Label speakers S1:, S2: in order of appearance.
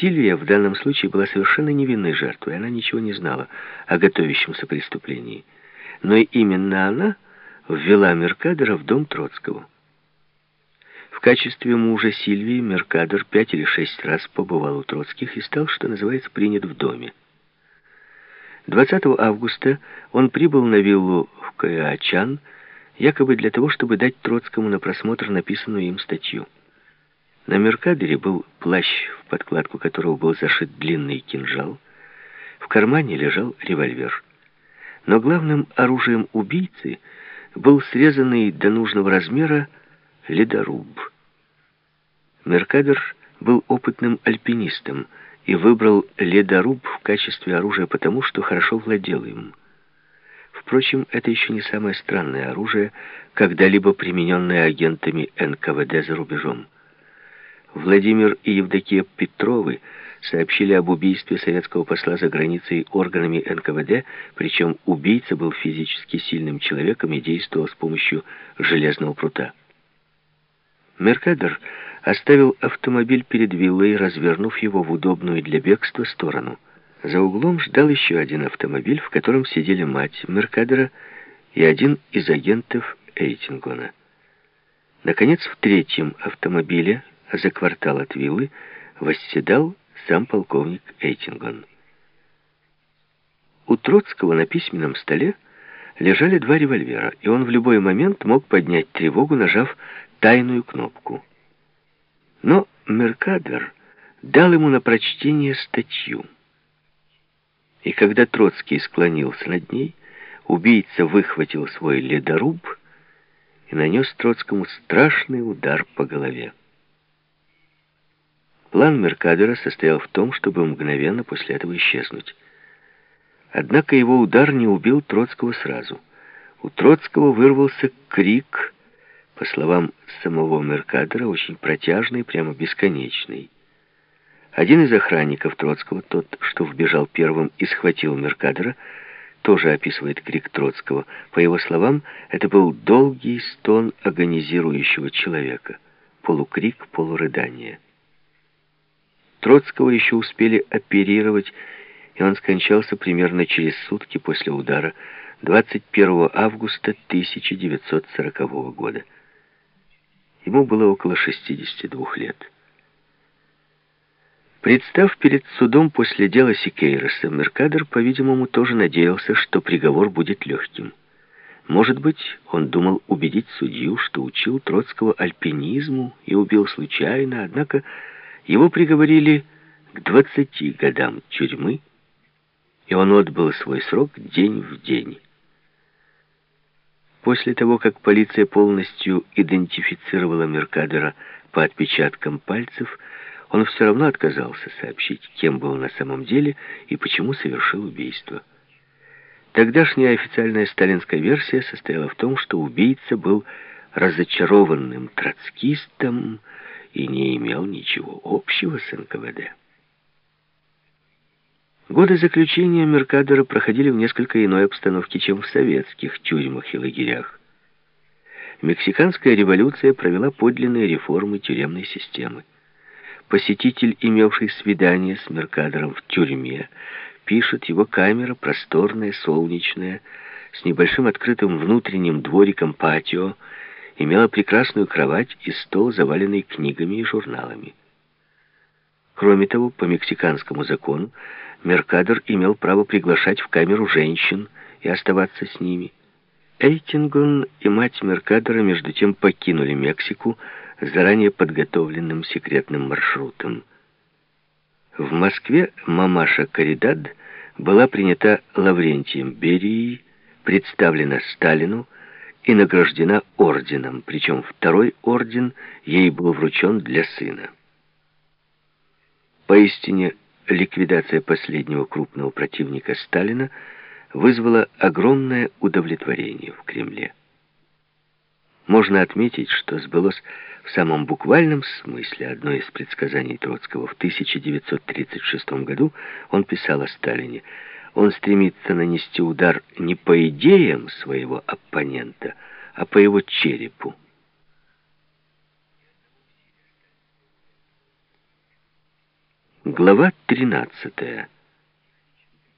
S1: Сильвия в данном случае была совершенно невинной жертвой. Она ничего не знала о готовящемся преступлении. Но именно она ввела Меркадера в дом Троцкого. В качестве мужа Сильвии Меркадер пять или шесть раз побывал у Троцких и стал, что называется, принят в доме. 20 августа он прибыл на виллу в Каячан, якобы для того, чтобы дать Троцкому на просмотр написанную им статью. На Меркадере был плащ, подкладку которого был зашит длинный кинжал. В кармане лежал револьвер. Но главным оружием убийцы был срезанный до нужного размера ледоруб. Меркадер был опытным альпинистом и выбрал ледоруб в качестве оружия потому, что хорошо владел им. Впрочем, это еще не самое странное оружие, когда-либо примененное агентами НКВД за рубежом. Владимир и Евдокия Петровы сообщили об убийстве советского посла за границей органами НКВД, причем убийца был физически сильным человеком и действовал с помощью железного прута. Меркадер оставил автомобиль перед виллой, развернув его в удобную для бегства сторону. За углом ждал еще один автомобиль, в котором сидели мать Меркадера и один из агентов Эйтингона. Наконец, в третьем автомобиле за квартал от виллы восседал сам полковник Эйтингон. У Троцкого на письменном столе лежали два револьвера, и он в любой момент мог поднять тревогу, нажав тайную кнопку. Но Меркадер дал ему на прочтение статью. И когда Троцкий склонился над ней, убийца выхватил свой ледоруб и нанес Троцкому страшный удар по голове. План Меркадера состоял в том, чтобы мгновенно после этого исчезнуть. Однако его удар не убил Троцкого сразу. У Троцкого вырвался крик, по словам самого Меркадера, очень протяжный, прямо бесконечный. Один из охранников Троцкого, тот, что вбежал первым и схватил Меркадера, тоже описывает крик Троцкого. По его словам, это был долгий стон агонизирующего человека. Полукрик, полурыдание. Троцкого еще успели оперировать, и он скончался примерно через сутки после удара 21 августа 1940 года. Ему было около 62 лет. Представ перед судом после дела Сикейроса, Меркадер, по-видимому, тоже надеялся, что приговор будет легким. Может быть, он думал убедить судью, что учил Троцкого альпинизму и убил случайно, однако его приговорили к 20 годам тюрьмы, и он отбыл свой срок день в день. После того, как полиция полностью идентифицировала Меркадера по отпечаткам пальцев, он все равно отказался сообщить, кем был на самом деле и почему совершил убийство. Тогдашняя официальная сталинская версия состояла в том, что убийца был разочарованным троцкистом, и не имел ничего общего с НКВД. Годы заключения Меркадера проходили в несколько иной обстановке, чем в советских тюрьмах и лагерях. Мексиканская революция провела подлинные реформы тюремной системы. Посетитель, имевший свидание с Меркадером в тюрьме, пишет, его камера просторная, солнечная, с небольшим открытым внутренним двориком-патио, имела прекрасную кровать и стол, заваленный книгами и журналами. Кроме того, по мексиканскому закону, Меркадер имел право приглашать в камеру женщин и оставаться с ними. Эйтингон и мать Меркадера между тем покинули Мексику заранее подготовленным секретным маршрутом. В Москве мамаша Каридад была принята Лаврентием Берией, представлена Сталину, и награждена орденом, причем второй орден ей был вручен для сына. Поистине, ликвидация последнего крупного противника Сталина вызвала огромное удовлетворение в Кремле. Можно отметить, что сбылось в самом буквальном смысле одно из предсказаний Троцкого. В 1936 году он писал о Сталине – он стремится нанести удар не по идеям своего оппонента, а по его черепу. Глава 13.